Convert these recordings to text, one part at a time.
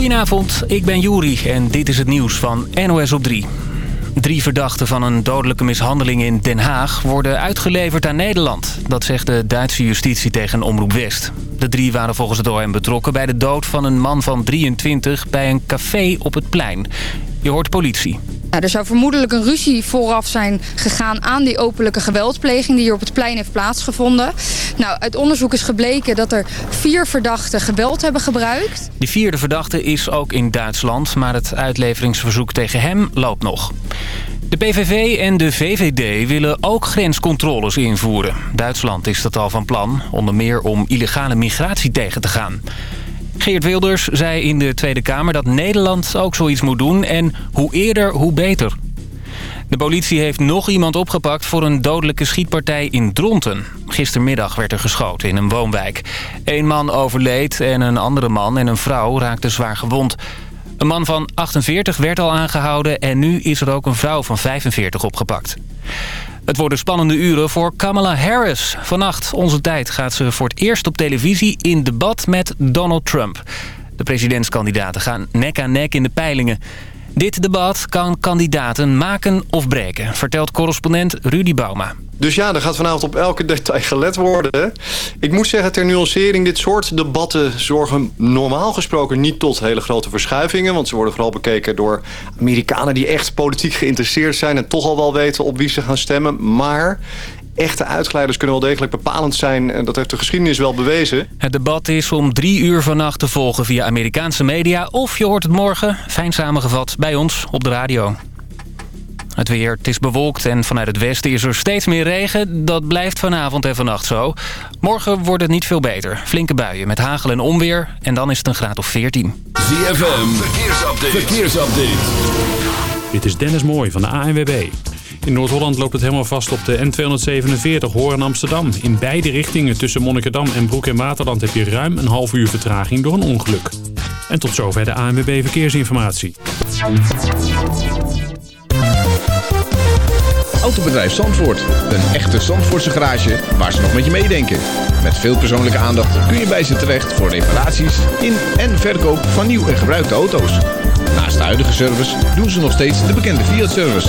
Goedenavond, ik ben Juri en dit is het nieuws van NOS op 3. Drie verdachten van een dodelijke mishandeling in Den Haag worden uitgeleverd aan Nederland. Dat zegt de Duitse justitie tegen Omroep West. De drie waren volgens het OM betrokken bij de dood van een man van 23 bij een café op het plein. Je hoort politie. Er zou vermoedelijk een ruzie vooraf zijn gegaan aan die openlijke geweldpleging die hier op het plein heeft plaatsgevonden. Nou, uit onderzoek is gebleken dat er vier verdachten geweld hebben gebruikt. Die vierde verdachte is ook in Duitsland, maar het uitleveringsverzoek tegen hem loopt nog. De PVV en de VVD willen ook grenscontroles invoeren. Duitsland is dat al van plan, onder meer om illegale migratie tegen te gaan. Geert Wilders zei in de Tweede Kamer dat Nederland ook zoiets moet doen... en hoe eerder, hoe beter. De politie heeft nog iemand opgepakt voor een dodelijke schietpartij in Dronten. Gistermiddag werd er geschoten in een woonwijk. Eén man overleed en een andere man en een vrouw raakten zwaar gewond. Een man van 48 werd al aangehouden en nu is er ook een vrouw van 45 opgepakt. Het worden spannende uren voor Kamala Harris. Vannacht, onze tijd, gaat ze voor het eerst op televisie in debat met Donald Trump. De presidentskandidaten gaan nek aan nek in de peilingen. Dit debat kan kandidaten maken of breken, vertelt correspondent Rudy Bauma. Dus ja, er gaat vanavond op elke detail gelet worden. Ik moet zeggen, ter nuancering, dit soort debatten zorgen normaal gesproken niet tot hele grote verschuivingen. Want ze worden vooral bekeken door Amerikanen die echt politiek geïnteresseerd zijn... en toch al wel weten op wie ze gaan stemmen. Maar echte uitglijders kunnen wel degelijk bepalend zijn. En dat heeft de geschiedenis wel bewezen. Het debat is om drie uur vannacht te volgen via Amerikaanse media. Of je hoort het morgen, fijn samengevat, bij ons op de radio. Het weer, het is bewolkt en vanuit het westen is er steeds meer regen. Dat blijft vanavond en vannacht zo. Morgen wordt het niet veel beter. Flinke buien met hagel en onweer. En dan is het een graad of 14. ZFM, verkeersupdate. verkeersupdate. Dit is Dennis Mooij van de ANWB. In Noord-Holland loopt het helemaal vast op de N247 Hoorn Amsterdam. In beide richtingen tussen Monnikendam en Broek en Waterland heb je ruim een half uur vertraging door een ongeluk. En tot zover de ANWB Verkeersinformatie. Autobedrijf Zandvoort. Een echte Zandvoortse garage waar ze nog met je meedenken. Met veel persoonlijke aandacht kun je bij ze terecht voor reparaties in en verkoop van nieuw en gebruikte auto's. Naast de huidige service doen ze nog steeds de bekende Fiat-service.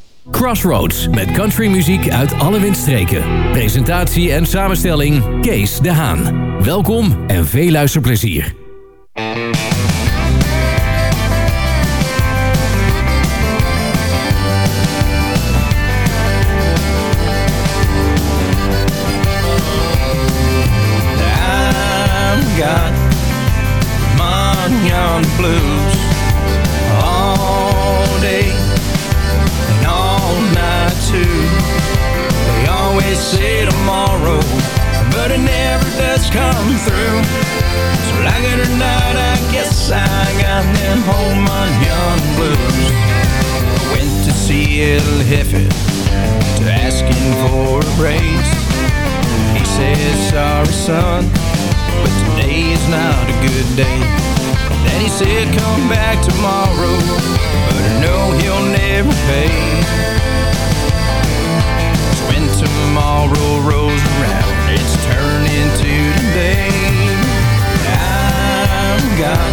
Crossroads met countrymuziek uit alle windstreken. Presentatie en samenstelling Kees de Haan. Welkom en veel luisterplezier. Jefe to ask him for a raise. He says, sorry son, but today is not a good day. Then he said, come back tomorrow, but I know he'll never pay. So when tomorrow rolls around, it's turning to today. I've got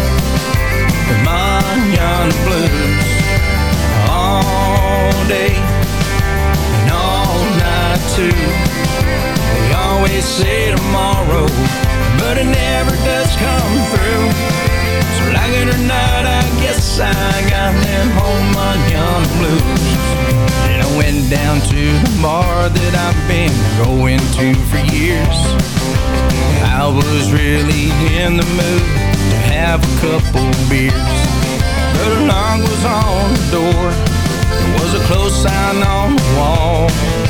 the Manana Blues all day too. They always say tomorrow, but it never does come through. So like it or not, I guess I got them home on young blues. And I went down to the bar that I've been going to for years. I was really in the mood to have a couple beers. But a knock was on the door. There was a close sign on the wall.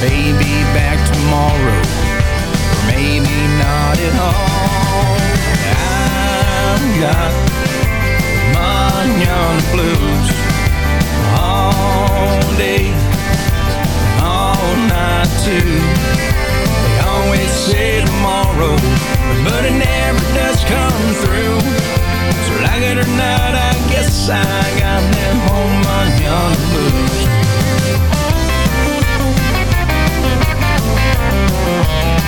Maybe back tomorrow. Or maybe not at all. I've got manana blues All day, all night too. They always say tomorrow But it never does come through. So like it or not, I guess I got them home manana blues.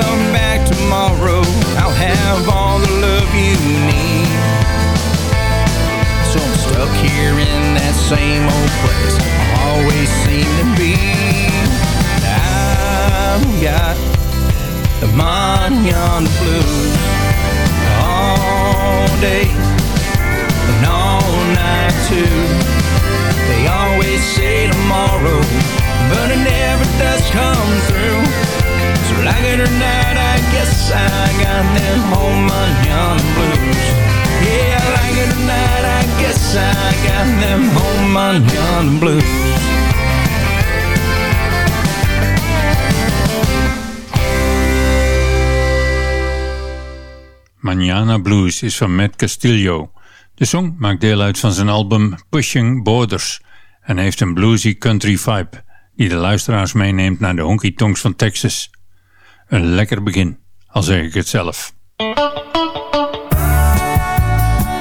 Come back tomorrow, I'll have all the love you need. So I'm stuck here in that same old place I always seem to be. I've got the Manana blues all day and all night too. They always say tomorrow, but it never does come through. So like it or not, I guess I got them home manana blues. Yeah, like it or not, I guess I got them home manana blues. Manana Blues is van Matt Castillo. De song maakt deel uit van zijn album Pushing Borders en heeft een bluesy country vibe die de luisteraars meeneemt naar de honky tonks van Texas. Een lekker begin, al zeg ik het zelf.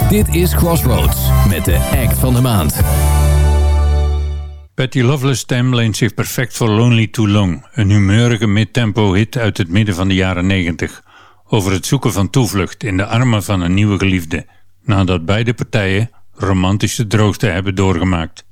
Dit is Crossroads met de act van de maand. Patty Loveless stem leent zich perfect voor Lonely Too Long, een humeurige midtempo hit uit het midden van de jaren 90 over het zoeken van toevlucht in de armen van een nieuwe geliefde, nadat beide partijen romantische droogte hebben doorgemaakt.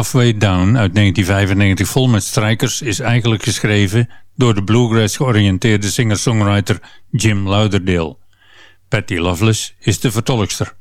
Halfway Down uit 1995 vol met strijkers is eigenlijk geschreven door de bluegrass georiënteerde singer-songwriter Jim Lauderdale. Patty Loveless is de vertolkster.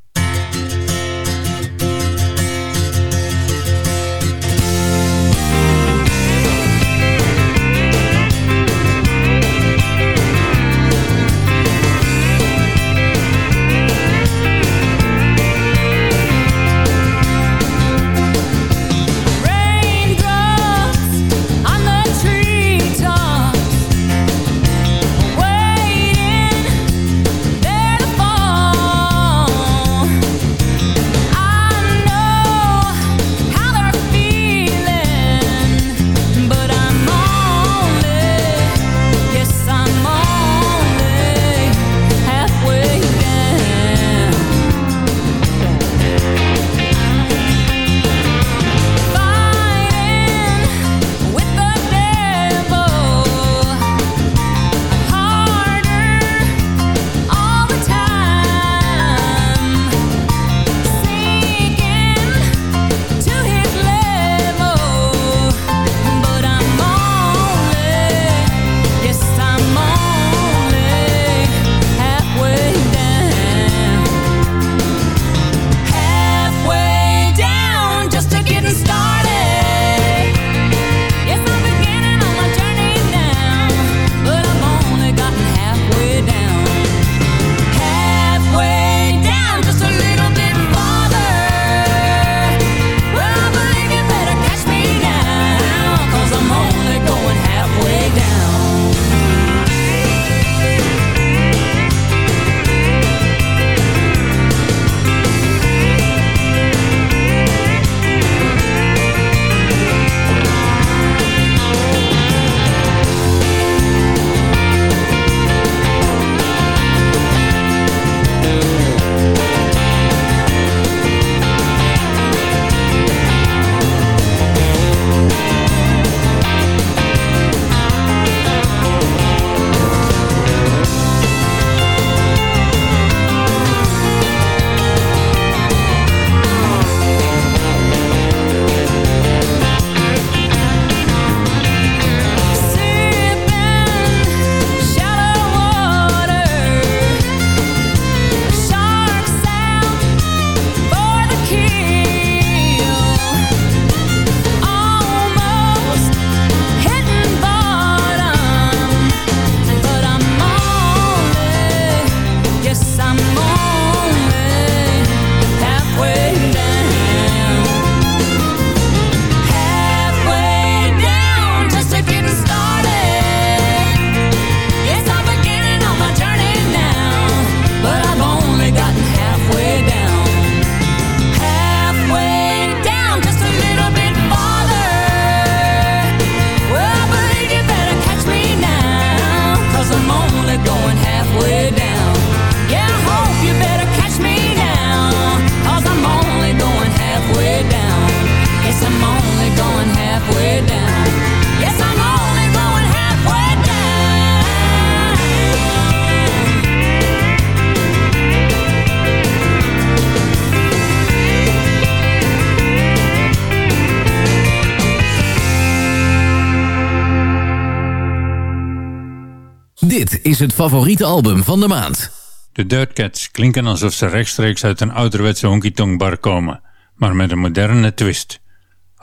Is het favoriete album van de maand. De Dirt Cats klinken alsof ze rechtstreeks uit een ouderwetse honky-tonk bar komen, maar met een moderne twist.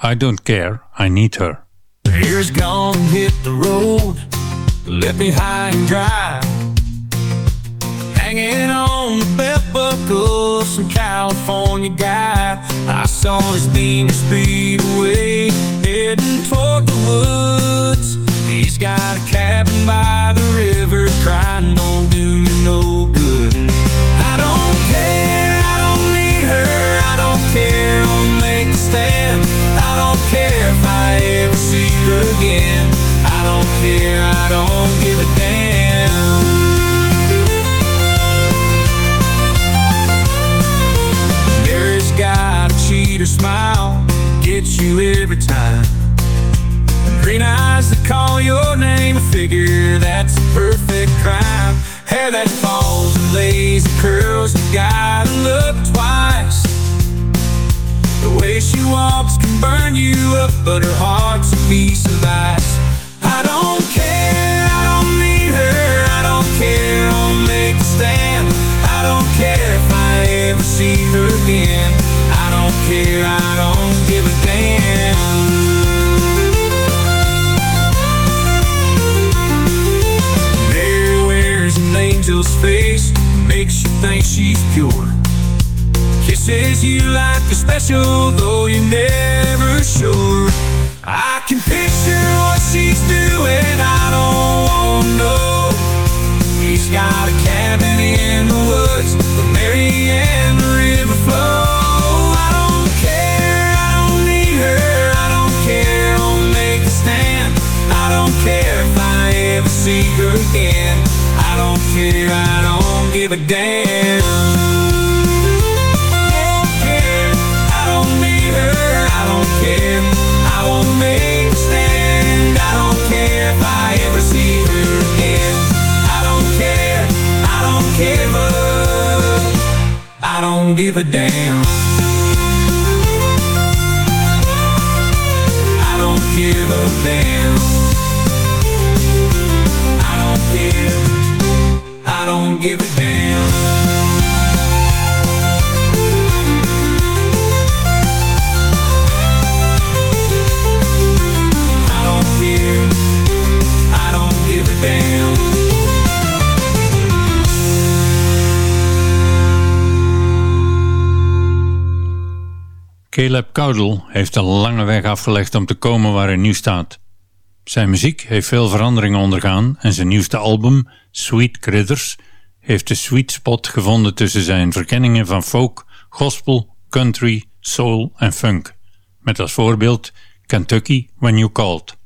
I don't care, I need her. Years gone, hit the road, left me high and dry. Hanging on the belt buckle some California guy. I saw his beam speed away, heading toward the woods. He's got a cabin by the river, crying don't do you no good. I don't care, I don't need her, I don't care, I'll make a stand. I don't care if I ever see her again. I don't care, I don't give a damn. Mary's got a cheater smile, gets you every time. Green eyes that call your name, I figure that's a perfect crime. Hair that falls and lazy curls, you gotta look twice. The way she walks can burn you up, but her heart's a piece of ice. I don't care, face, makes you think she's pure. Kisses you like a special, though you're never sure. I can picture what she's doing, I don't know. He's got a cabin in the woods, with Mary and the river flow. I don't care, I don't need her, I don't care, I'll make a stand. I don't care if I ever see her. I don't care, I don't give a damn. I don't care, I don't need her, I don't care. I won't make a stand. I don't care if I ever see her again. I don't care, I don't don't give a damn. I don't give a damn. Give a. Caleb Caudle heeft een lange weg afgelegd om te komen waar hij nu staat. Zijn muziek heeft veel veranderingen ondergaan en zijn nieuwste album, Sweet Critters, heeft de sweet spot gevonden tussen zijn verkenningen van folk, gospel, country, soul en funk. Met als voorbeeld Kentucky When You Called.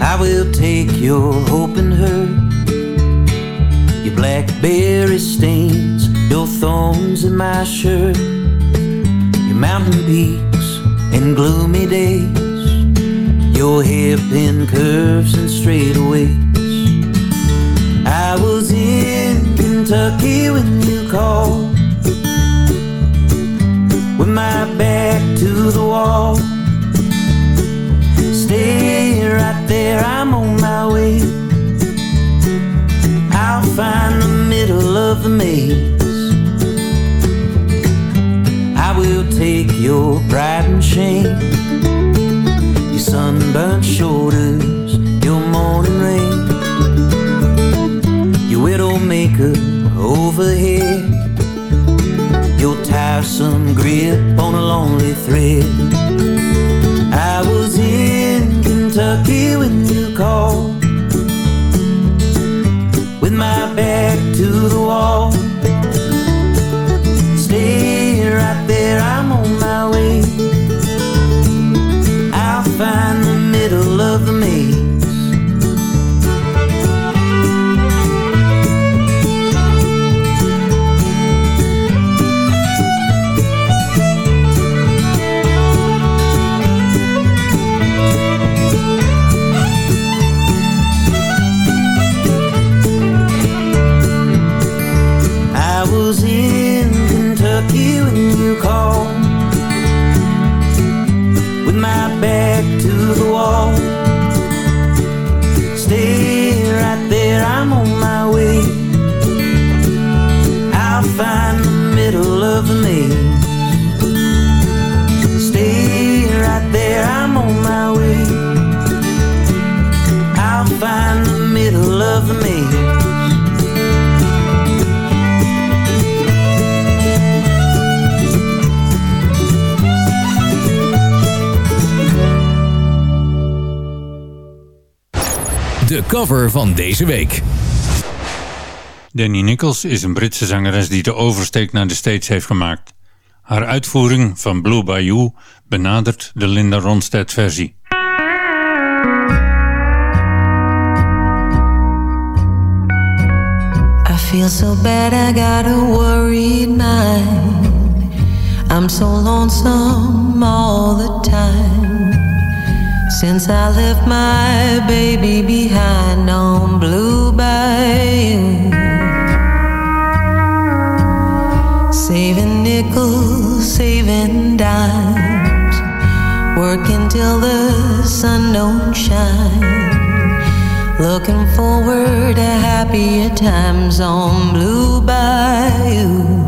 I will take your hope and hurt, your blackberry stains, your thorns in my shirt, mountain peaks and gloomy days, your hairpin curves and straightaways. I was in Kentucky when you called, with my back to the wall. Stay right there, I'm on my way. I'll find the middle of the maze. I will take your pride and shame, your sunburnt shoulders, your morning rain, your widow maker overhead, your tiresome grip on a lonely thread. I was in Kentucky when you called. With my back to the wall me. Cover van deze week. Danny Nichols is een Britse zangeres die de oversteek naar de States heeft gemaakt. Haar uitvoering van Blue Bayou benadert de Linda Ronstadt versie. I feel so bad, I got a worried mind. I'm so lonesome all the time. Since I left my baby behind on Blue Bayou. Saving nickels, saving dimes, working till the sun don't shine. Looking forward to happier times on Blue Bayou.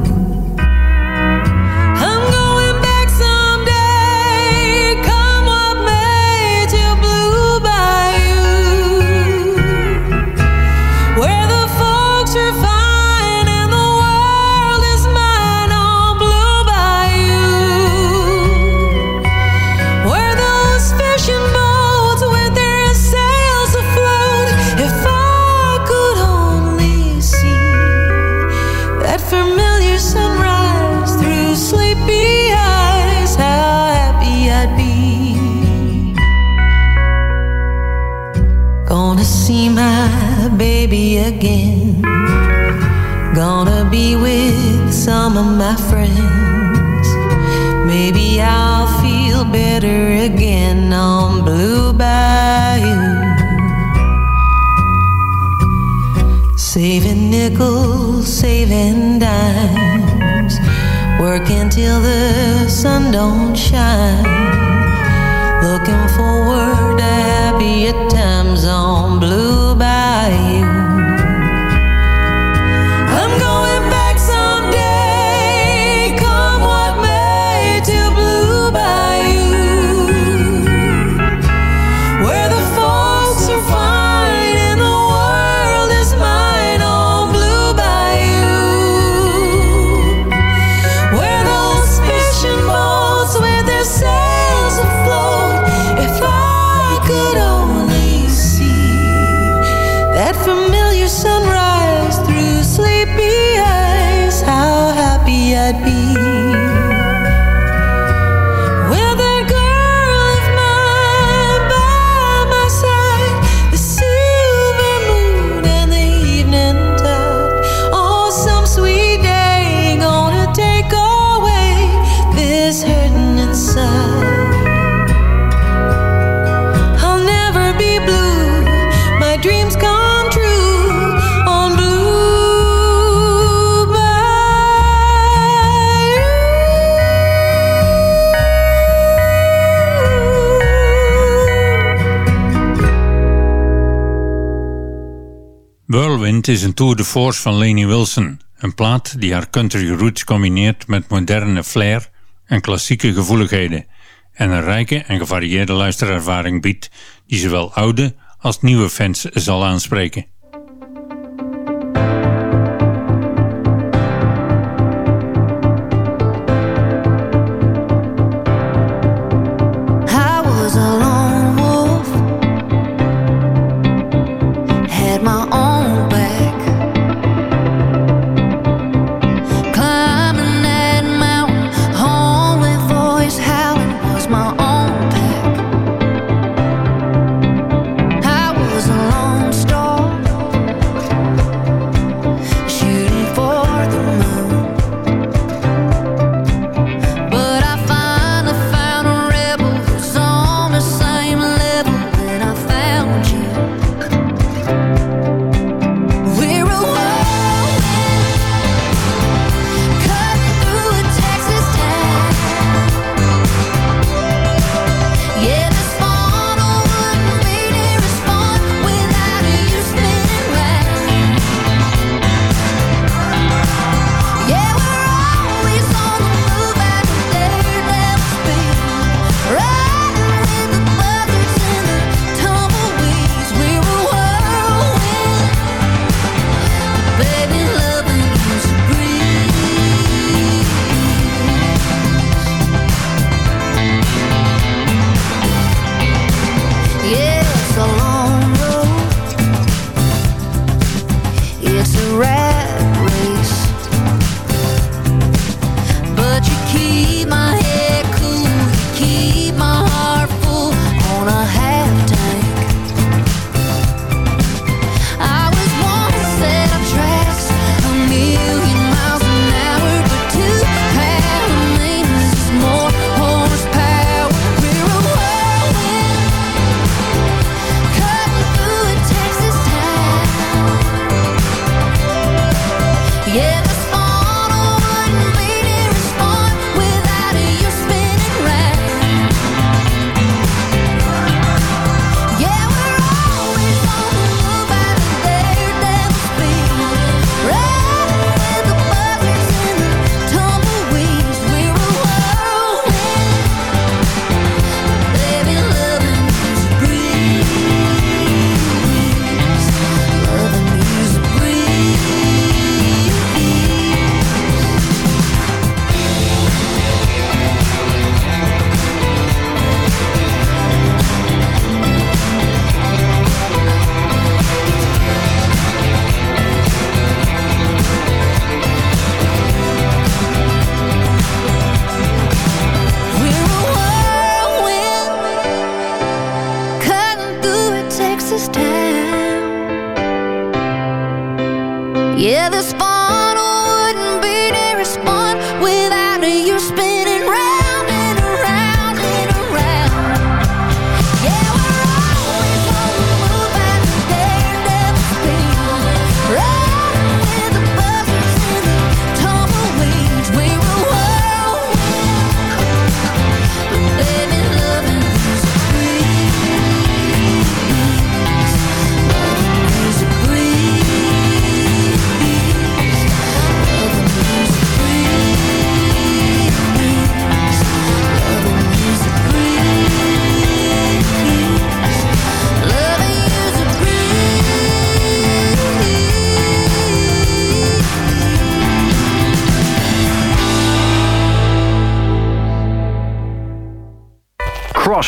Baby again. Gonna be with some of my friends. Maybe I'll feel better again on Blue Bayou. Saving nickels, saving dimes, working till the sun don't shine. Looking forward to happier times on Blue I. you. Whirlwind is een tour de force van Lainey Wilson. Een plaat die haar country roots combineert met moderne flair en klassieke gevoeligheden. En een rijke en gevarieerde luisterervaring biedt die zowel oude als nieuwe fans zal aanspreken.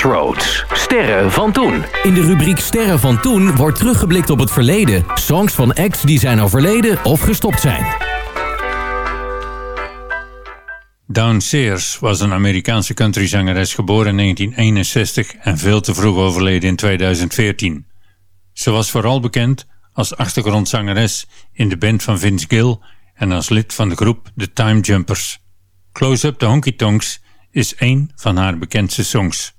Crossroads. Sterren van toen. In de rubriek Sterren van toen wordt teruggeblikt op het verleden. Songs van acts die zijn overleden of gestopt zijn. Dawn Sears was een Amerikaanse countryzangeres geboren in 1961 en veel te vroeg overleden in 2014. Ze was vooral bekend als achtergrondzangeres in de band van Vince Gill en als lid van de groep The Time Jumpers. Close Up the Honky Tonks is één van haar bekendste songs.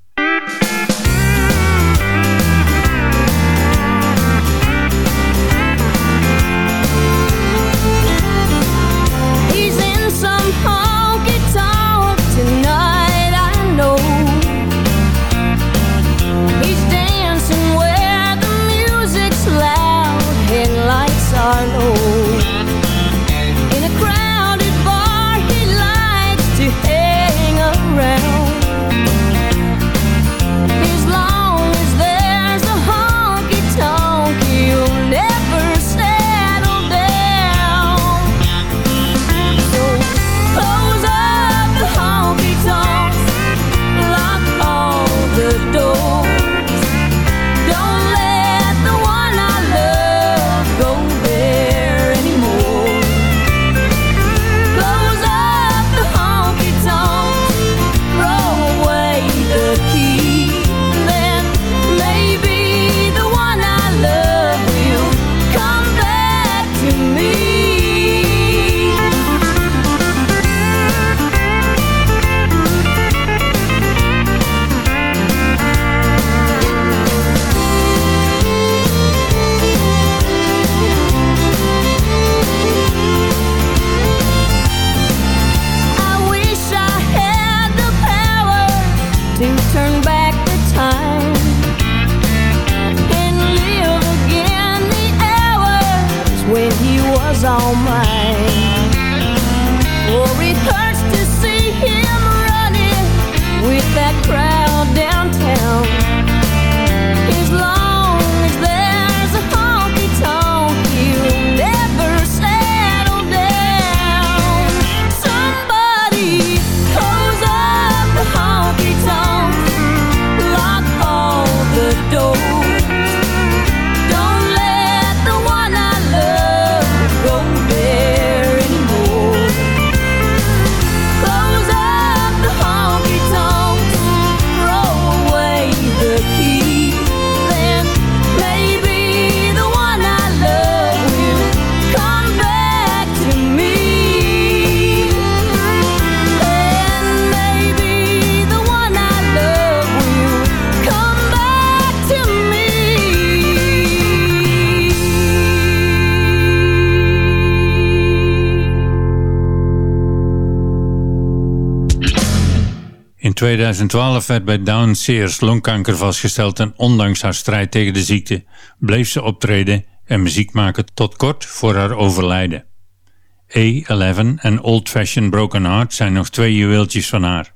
2012 werd bij Down Sears longkanker vastgesteld en ondanks haar strijd tegen de ziekte bleef ze optreden en muziek maken tot kort voor haar overlijden. A11 en Old Fashioned Broken Heart zijn nog twee juweeltjes van haar.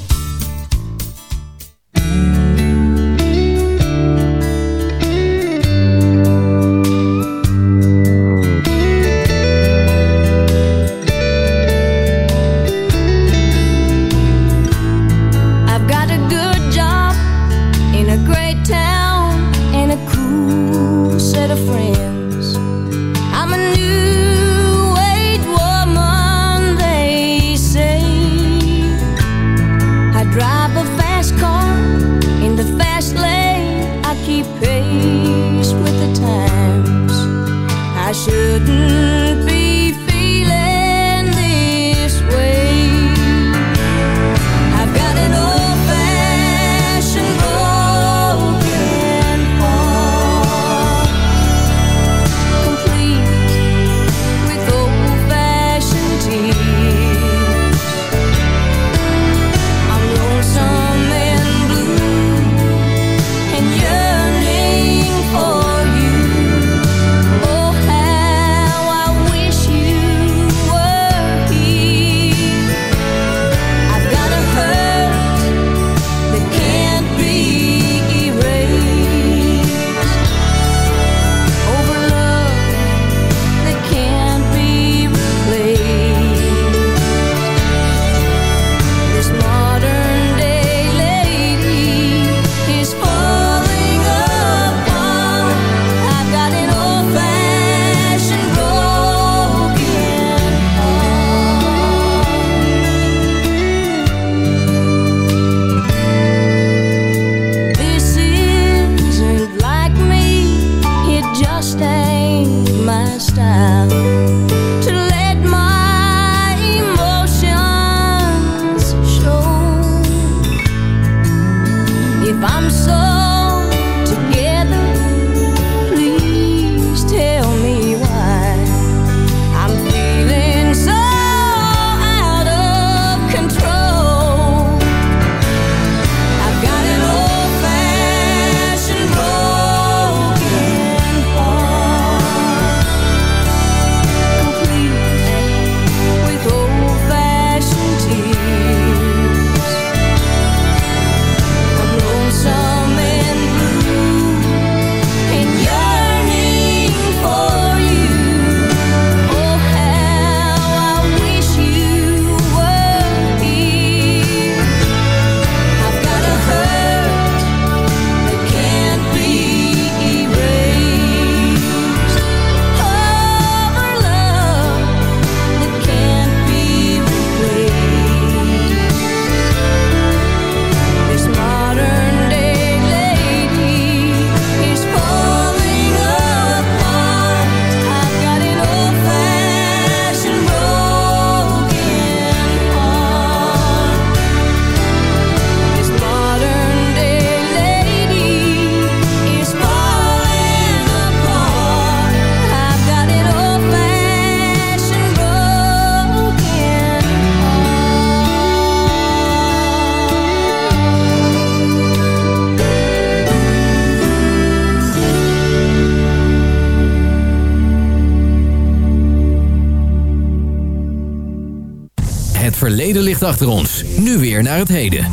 Achter ons. Nu weer naar het heden.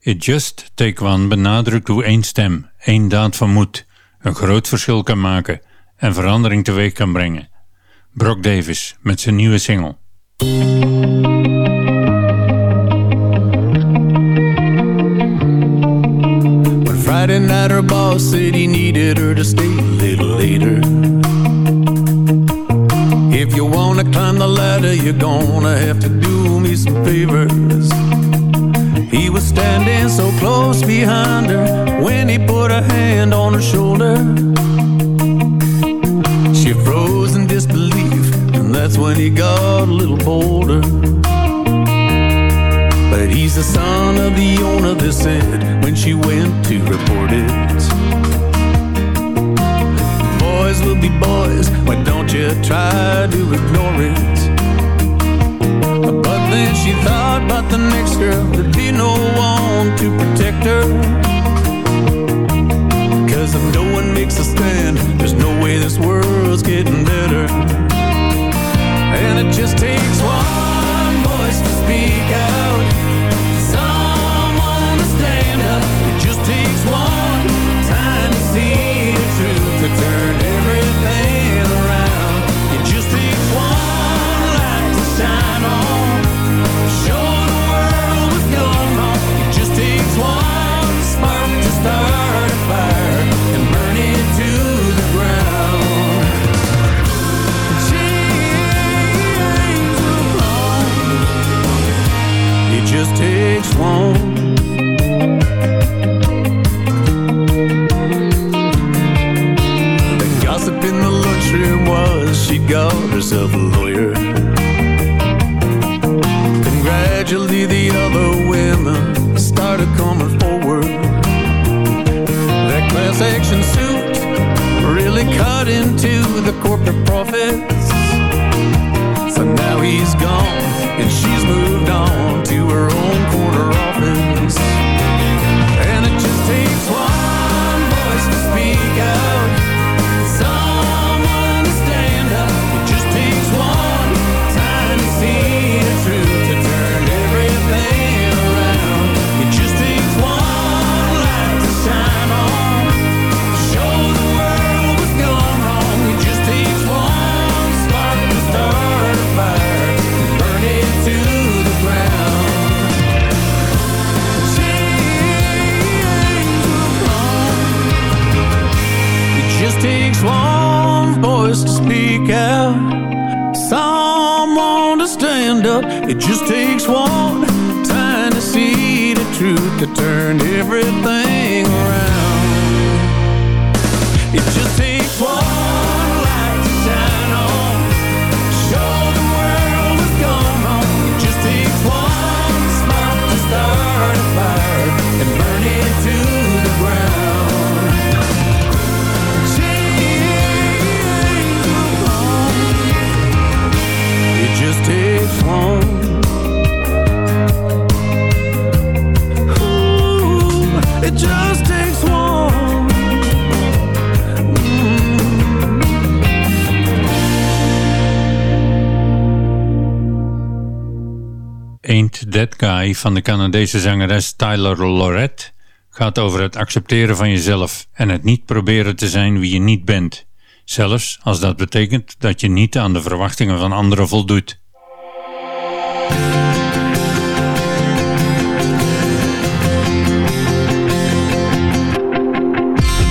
It Just Take One benadrukt hoe één stem, één daad van moed, een groot verschil kan maken en verandering teweeg kan brengen. Brock Davis met zijn nieuwe single. Friday night, her boss said he needed her to stay a little later. If you wanna climb the ladder, you're gonna have to do me some favors. He was standing so close behind her when he put a hand on her shoulder. She froze in disbelief, and that's when he got a little bolder. But he's the son of the owner, they said when she went to report it. Boys will be boys, why don't you try to ignore it? But then she thought about the next girl, there'd be no one to protect her. Cause if no one makes a stand, there's no way this world's getting better. And it just takes one It Van de Canadese zangeres Tyler Lorette gaat over het accepteren van jezelf en het niet proberen te zijn wie je niet bent. Zelfs als dat betekent dat je niet aan de verwachtingen van anderen voldoet.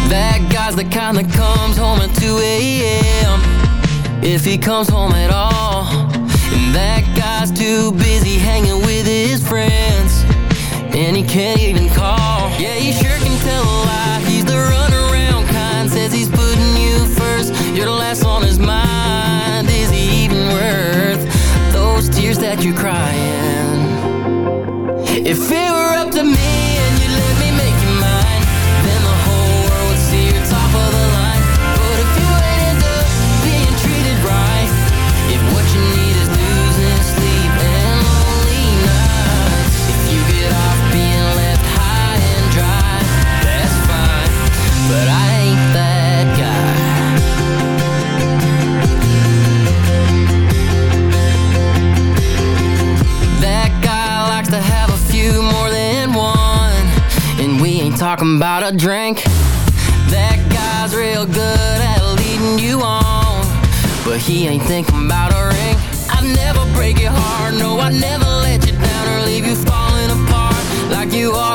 That guy's kind comes home at 2 a.m. If he comes home at all. That guy's too busy hanging with his friends. And he can't even call. Yeah, he sure can tell a lie. He's the runaround kind. Says he's putting you first. You're the last on his mind. Is he even worth those tears that you're crying? If it were talking about a drink. That guy's real good at leading you on. But he ain't thinking about a ring. I'd never break your heart. No, I'd never let you down or leave you falling apart like you are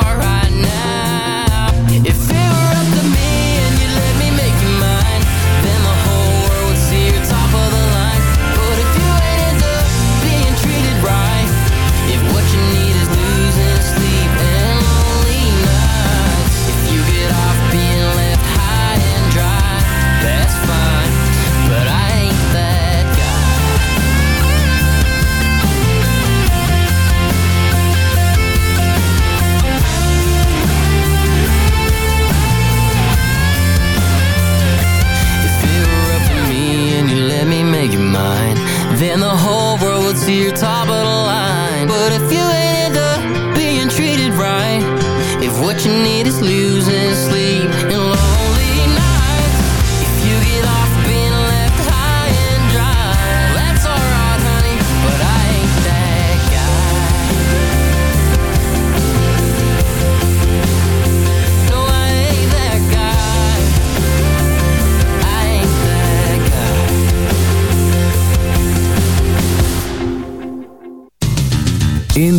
you mine, then the whole world would see you're top of the line.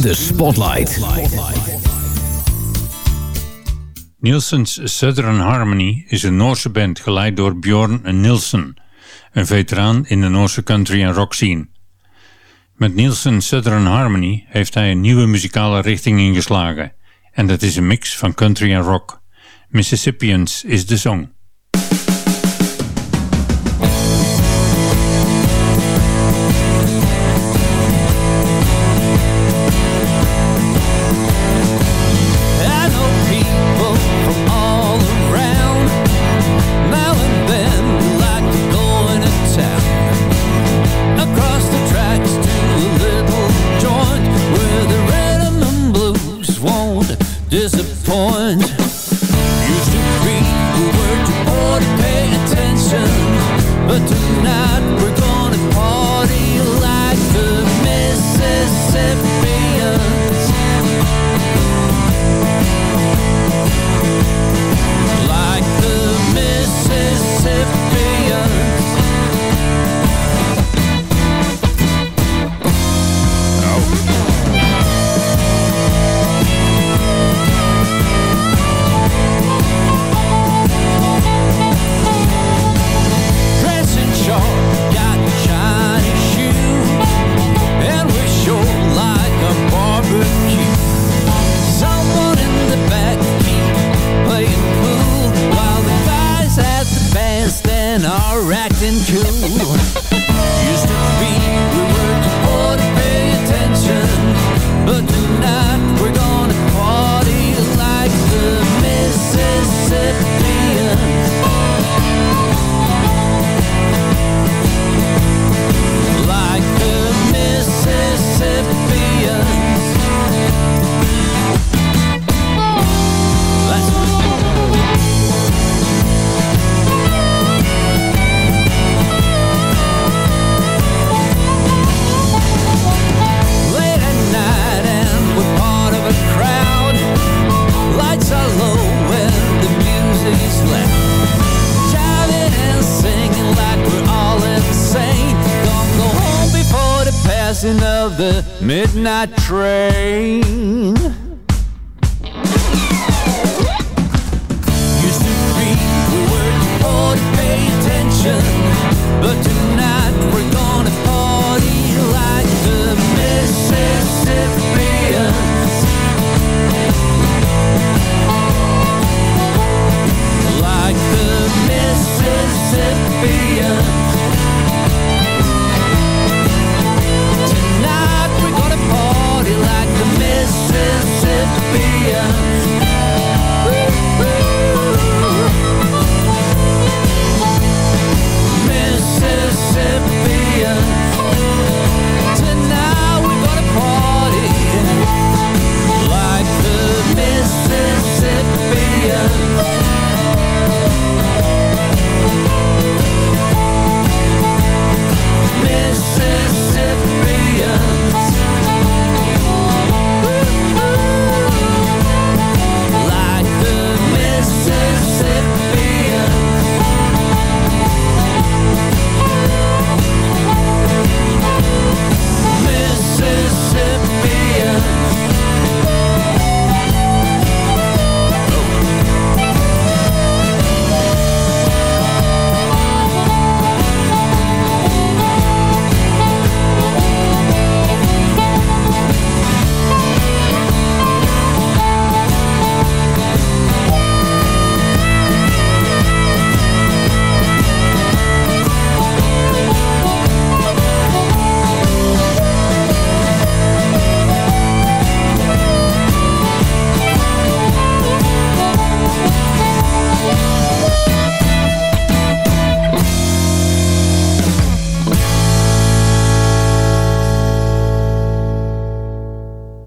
de Spotlight. Nielsen's Southern Harmony is een Noorse band geleid door Bjorn Nielsen, een veteraan in de Noorse country en rock scene. Met Nielsen Southern Harmony heeft hij een nieuwe muzikale richting ingeslagen en dat is een mix van country en rock. Mississippians is de song. passing of the midnight train. Used to be we were all to pay attention.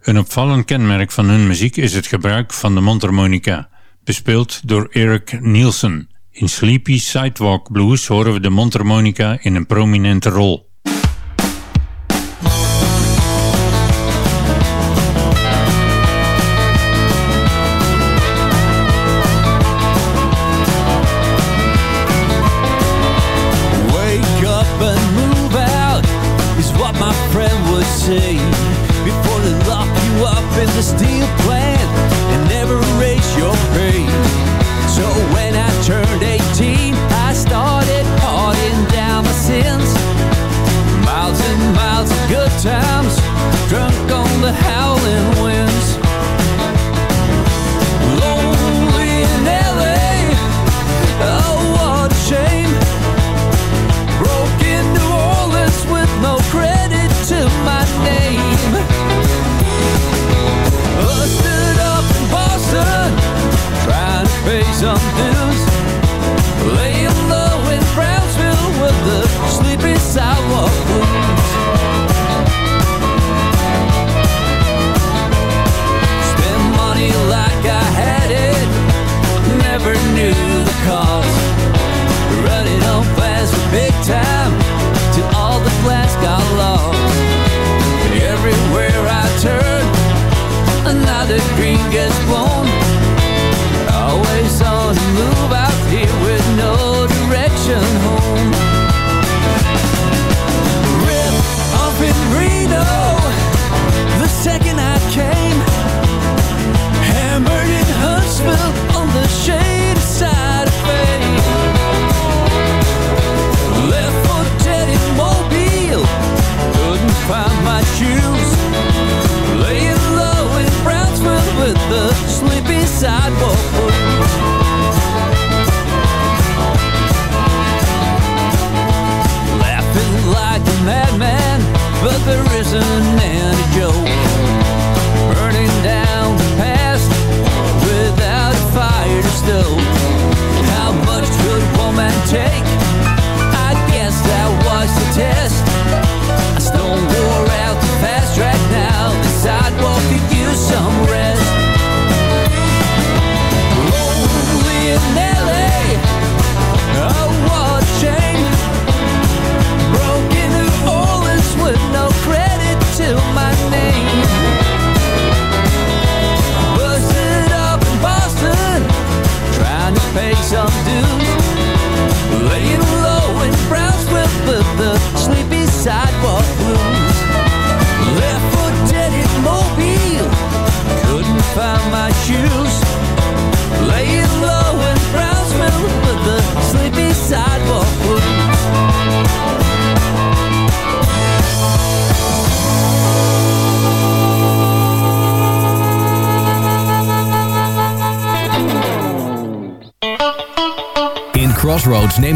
Een opvallend kenmerk van hun muziek is het gebruik van de mondharmonica, bespeeld door Eric Nielsen. In Sleepy Sidewalk Blues horen we de mondharmonica in een prominente rol.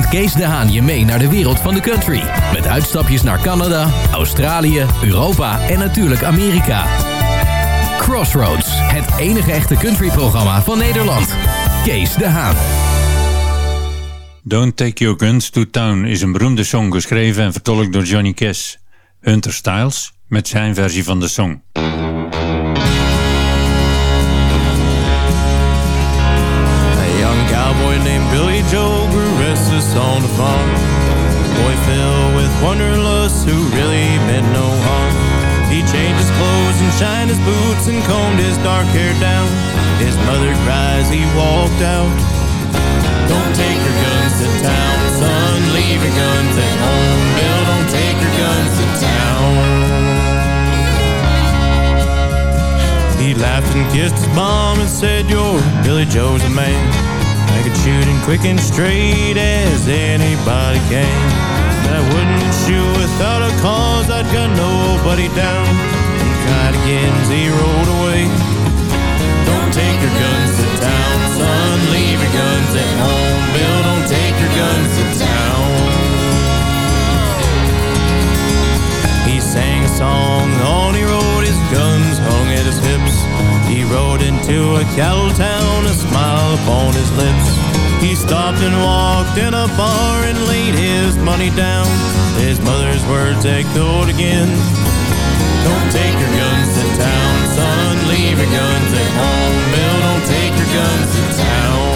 Kees de Haan je mee naar de wereld van de country. Met uitstapjes naar Canada, Australië, Europa en natuurlijk Amerika. Crossroads, het enige echte countryprogramma van Nederland. Kees de Haan. Don't Take Your Guns to Town is een beroemde song geschreven en vertolkt door Johnny Cash. Hunter Styles met zijn versie van de song. On the farm. Boy filled with wanderlust who really meant no harm. He changed his clothes and shined his boots and combed his dark hair down. His mother cries he walked out. Don't take your guns to town, son. Leave your guns at home. Bill, don't take your guns to town. He laughed and kissed his mom and said, You're Billy Joe's a man. I could shoot him quick and straight as anybody can. But I wouldn't shoot without a cause, I'd gun nobody down. And tried again rode away. Don't take your guns to town, son. Leave your guns at home. Bill, don't take your guns to town. He sang a song on he rode, guns hung at his hips. He rode into a cattle town, a smile upon his lips. He stopped and walked in a bar and laid his money down. His mother's words echoed again. Don't take your guns to town, son. Leave your guns at home. Bill, don't take your guns to town.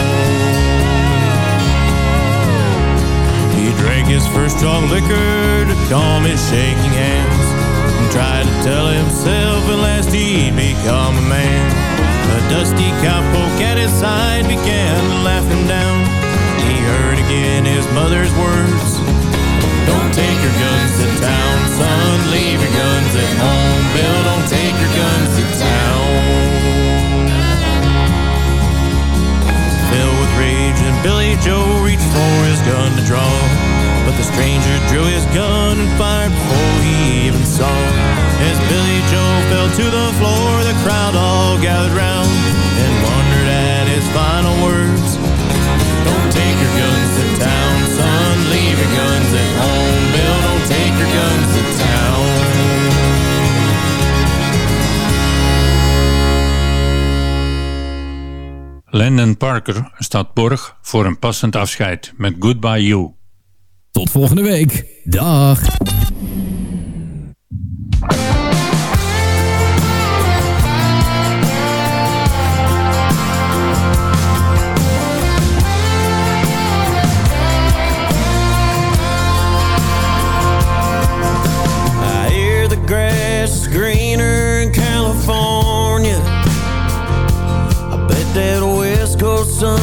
He drank his first strong liquor to calm his shaking hands and tried to tell himself at last he'd become a man. A dusty cowpoke at his side began to laugh him down. He heard again his mother's Parker staat borg voor een passend afscheid met Goodbye You. Tot volgende week. Dag.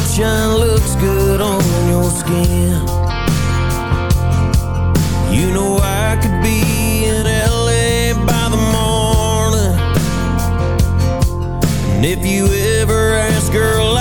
Sunshine looks good on your skin. You know I could be in LA by the morning. And if you ever ask, girl,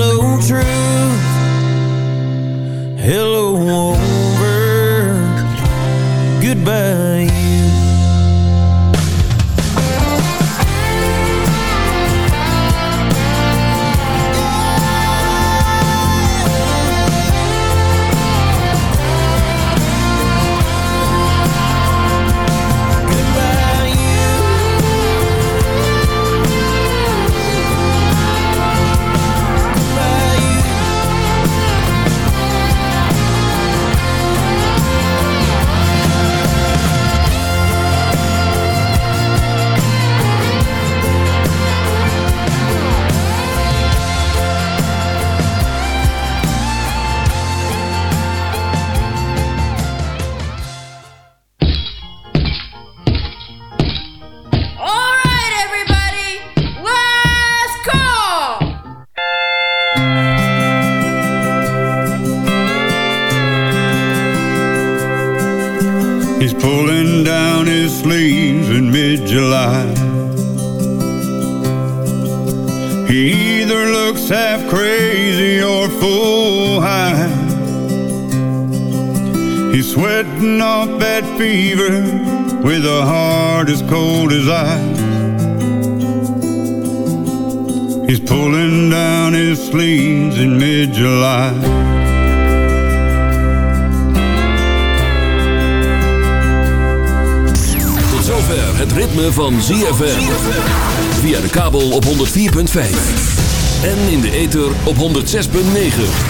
hello truth Hello over. Goodbye. Fever with a heart as cold as ice. He's pulling down his sleeves in mid-July. Tot zover het ritme van ZFM. Via de kabel op 104.5. En in de ether op 106.9.